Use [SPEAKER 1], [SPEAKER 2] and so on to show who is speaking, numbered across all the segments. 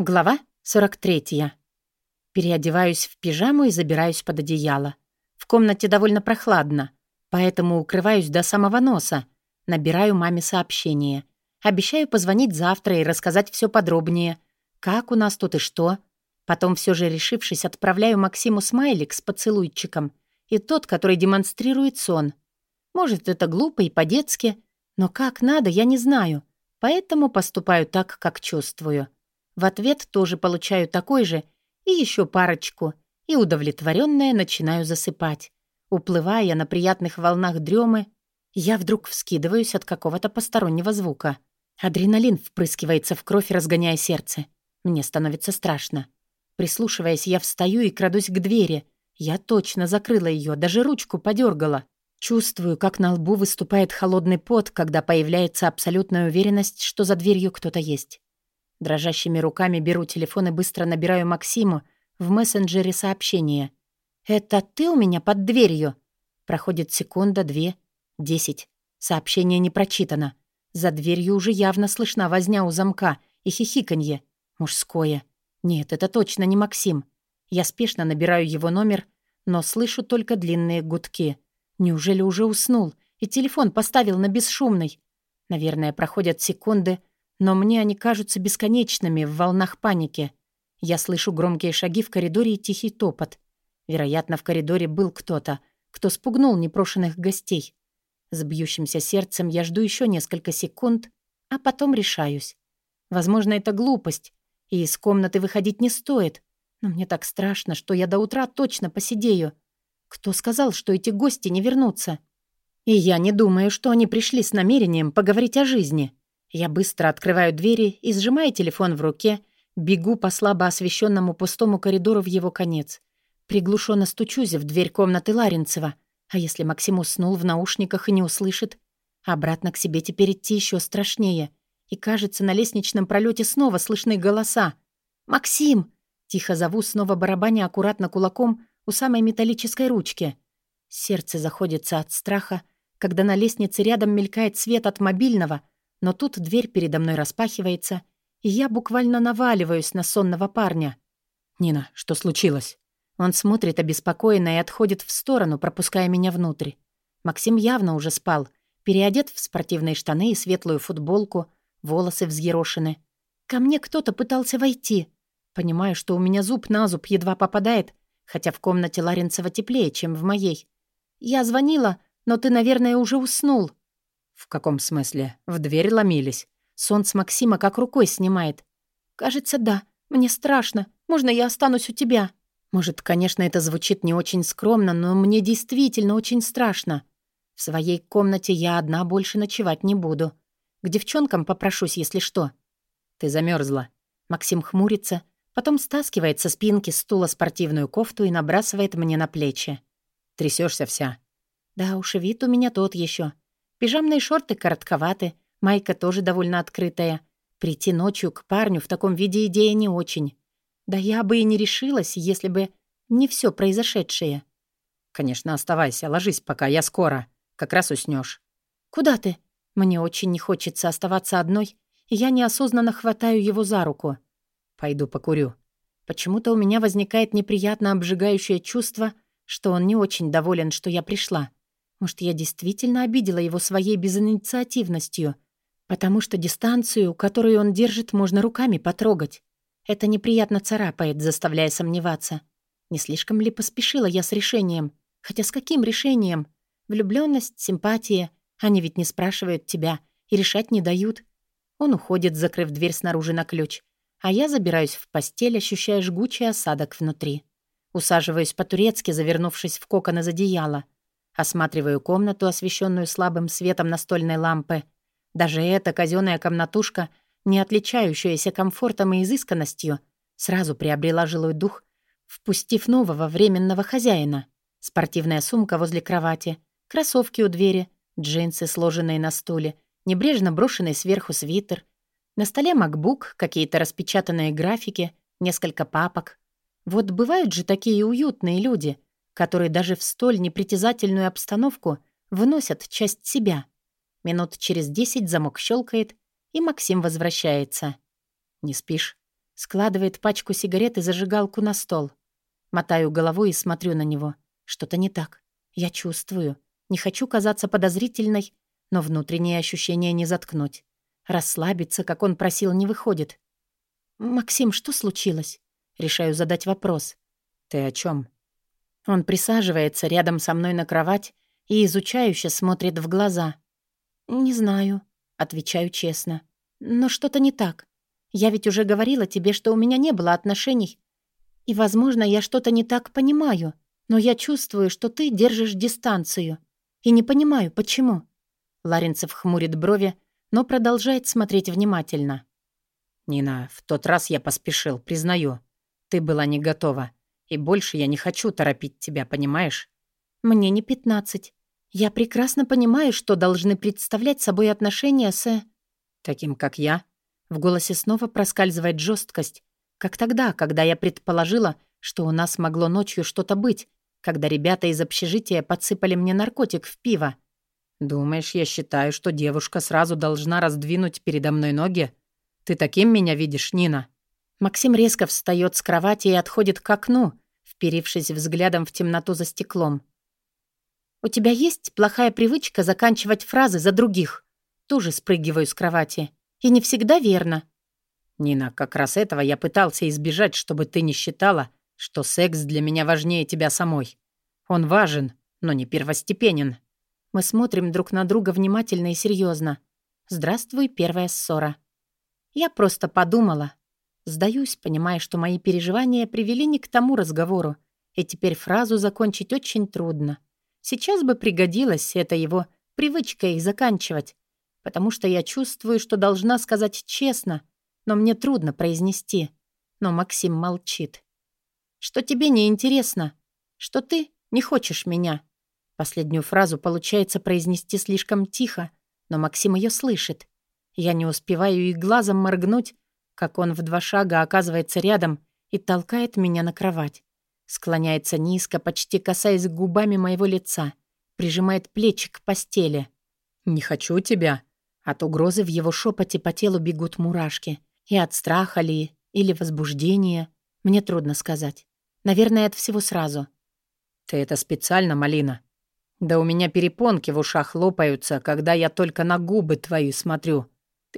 [SPEAKER 1] Глава 43. Переодеваюсь в пижаму и забираюсь под одеяло. В комнате довольно прохладно, поэтому укрываюсь до самого носа. Набираю маме сообщение. Обещаю позвонить завтра и рассказать все подробнее. Как у нас тут и что. Потом все же решившись, отправляю Максиму смайлик с поцелуйчиком. И тот, который демонстрирует сон. Может, это глупо и по-детски, но как надо, я не знаю. Поэтому поступаю так, как чувствую. В ответ тоже получаю такой же и еще парочку, и удовлетворенная начинаю засыпать. Уплывая на приятных волнах дремы, я вдруг вскидываюсь от какого-то постороннего звука. Адреналин впрыскивается в кровь, разгоняя сердце. Мне становится страшно. Прислушиваясь, я встаю и крадусь к двери. Я точно закрыла ее, даже ручку подергала. Чувствую, как на лбу выступает холодный пот, когда появляется абсолютная уверенность, что за дверью кто-то есть. Дрожащими руками беру телефон и быстро набираю Максиму в мессенджере сообщение. «Это ты у меня под дверью?» Проходит секунда, две, десять. Сообщение не прочитано. За дверью уже явно слышна возня у замка и хихиканье. Мужское. Нет, это точно не Максим. Я спешно набираю его номер, но слышу только длинные гудки. Неужели уже уснул и телефон поставил на бесшумный? Наверное, проходят секунды, но мне они кажутся бесконечными в волнах паники. Я слышу громкие шаги в коридоре и тихий топот. Вероятно, в коридоре был кто-то, кто спугнул непрошенных гостей. С бьющимся сердцем я жду еще несколько секунд, а потом решаюсь. Возможно, это глупость, и из комнаты выходить не стоит. Но мне так страшно, что я до утра точно посидею. Кто сказал, что эти гости не вернутся? И я не думаю, что они пришли с намерением поговорить о жизни. Я быстро открываю двери и, сжимая телефон в руке, бегу по слабо освещенному пустому коридору в его конец. Приглушенно стучусь в дверь комнаты Ларинцева. А если Максим уснул в наушниках и не услышит? Обратно к себе теперь идти еще страшнее. И, кажется, на лестничном пролете снова слышны голоса. «Максим!» Тихо зову, снова барабаня аккуратно кулаком у самой металлической ручки. Сердце заходится от страха, когда на лестнице рядом мелькает свет от мобильного — но тут дверь передо мной распахивается, и я буквально наваливаюсь на сонного парня. «Нина, что случилось?» Он смотрит обеспокоенно и отходит в сторону, пропуская меня внутрь. Максим явно уже спал, переодет в спортивные штаны и светлую футболку, волосы взъерошены. Ко мне кто-то пытался войти. Понимаю, что у меня зуб на зуб едва попадает, хотя в комнате Ларинцева теплее, чем в моей. Я звонила, но ты, наверное, уже уснул. «В каком смысле? В дверь ломились?» Солнце Максима как рукой снимает. «Кажется, да. Мне страшно. Можно я останусь у тебя?» Может, конечно, это звучит не очень скромно, но мне действительно очень страшно. В своей комнате я одна больше ночевать не буду. К девчонкам попрошусь, если что. Ты замерзла. Максим хмурится, потом стаскивает со спинки стула спортивную кофту и набрасывает мне на плечи. Трясешься вся. Да уж, вид у меня тот еще. Пижамные шорты коротковаты, майка тоже довольно открытая. Прийти ночью к парню в таком виде идея не очень. Да я бы и не решилась, если бы не все произошедшее. «Конечно, оставайся, ложись пока, я скоро. Как раз уснешь. «Куда ты?» Мне очень не хочется оставаться одной, и я неосознанно хватаю его за руку. «Пойду покурю». Почему-то у меня возникает неприятно обжигающее чувство, что он не очень доволен, что я пришла. Может, я действительно обидела его своей безинициативностью, потому что дистанцию, которую он держит, можно руками потрогать. Это неприятно царапает, заставляя сомневаться. Не слишком ли поспешила я с решением? Хотя с каким решением? Влюблённость, симпатия. Они ведь не спрашивают тебя и решать не дают. Он уходит, закрыв дверь снаружи на ключ. А я забираюсь в постель, ощущая жгучий осадок внутри. Усаживаюсь по-турецки, завернувшись в кокон из одеяла. Осматриваю комнату, освещенную слабым светом настольной лампы. Даже эта казенная комнатушка, не отличающаяся комфортом и изысканностью, сразу приобрела жилой дух, впустив нового временного хозяина. Спортивная сумка возле кровати, кроссовки у двери, джинсы, сложенные на стуле, небрежно брошенный сверху свитер. На столе макбук, какие-то распечатанные графики, несколько папок. Вот бывают же такие уютные люди — которые даже в столь непритязательную обстановку вносят часть себя. Минут через десять замок щелкает, и Максим возвращается. «Не спишь?» Складывает пачку сигарет и зажигалку на стол. Мотаю головой и смотрю на него. Что-то не так. Я чувствую. Не хочу казаться подозрительной, но внутренние ощущения не заткнуть. Расслабиться, как он просил, не выходит. «Максим, что случилось?» Решаю задать вопрос. «Ты о чем? Он присаживается рядом со мной на кровать и изучающе смотрит в глаза. «Не знаю», — отвечаю честно. «Но что-то не так. Я ведь уже говорила тебе, что у меня не было отношений. И, возможно, я что-то не так понимаю, но я чувствую, что ты держишь дистанцию. И не понимаю, почему». Ларинцев хмурит брови, но продолжает смотреть внимательно. «Нина, в тот раз я поспешил, признаю. Ты была не готова. И больше я не хочу торопить тебя, понимаешь?» «Мне не пятнадцать. Я прекрасно понимаю, что должны представлять собой отношения с...» «Таким, как я?» В голосе снова проскальзывает жесткость, как тогда, когда я предположила, что у нас могло ночью что-то быть, когда ребята из общежития подсыпали мне наркотик в пиво. «Думаешь, я считаю, что девушка сразу должна раздвинуть передо мной ноги? Ты таким меня видишь, Нина?» Максим резко встает с кровати и отходит к окну, вперившись взглядом в темноту за стеклом. «У тебя есть плохая привычка заканчивать фразы за других?» Тоже спрыгиваю с кровати. И не всегда верно. Нина, как раз этого я пытался избежать, чтобы ты не считала, что секс для меня важнее тебя самой. Он важен, но не первостепенен. Мы смотрим друг на друга внимательно и серьезно. Здравствуй, первая ссора. Я просто подумала. Сдаюсь, понимая, что мои переживания привели не к тому разговору, и теперь фразу закончить очень трудно. Сейчас бы пригодилась эта его привычка их заканчивать, потому что я чувствую, что должна сказать честно, но мне трудно произнести. Но Максим молчит. «Что тебе не интересно? Что ты не хочешь меня?» Последнюю фразу получается произнести слишком тихо, но Максим ее слышит. Я не успеваю и глазом моргнуть, как он в два шага оказывается рядом и толкает меня на кровать. Склоняется низко, почти касаясь губами моего лица, прижимает плечи к постели. «Не хочу тебя». От угрозы в его шепоте по телу бегут мурашки. И от страха ли, или возбуждения, мне трудно сказать. Наверное, от всего сразу. «Ты это специально, Малина?» Да у меня перепонки в ушах лопаются, когда я только на губы твои смотрю.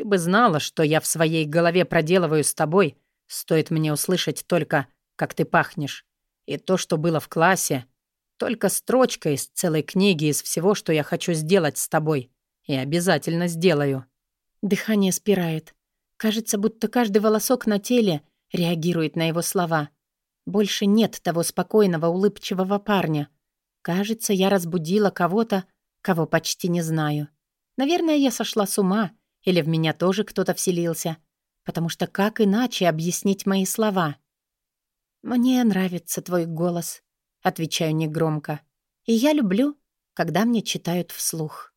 [SPEAKER 1] Ты бы знала, что я в своей голове проделываю с тобой, стоит мне услышать только, как ты пахнешь. И то, что было в классе, только строчка из целой книги из всего, что я хочу сделать с тобой. И обязательно сделаю. Дыхание спирает. Кажется, будто каждый волосок на теле реагирует на его слова. Больше нет того спокойного, улыбчивого парня — Кажется, я разбудила кого-то, кого почти не знаю. Наверное, я сошла с ума, или в меня тоже кто-то вселился, потому что как иначе объяснить мои слова? «Мне нравится твой голос», — отвечаю негромко. «И я люблю, когда мне читают вслух».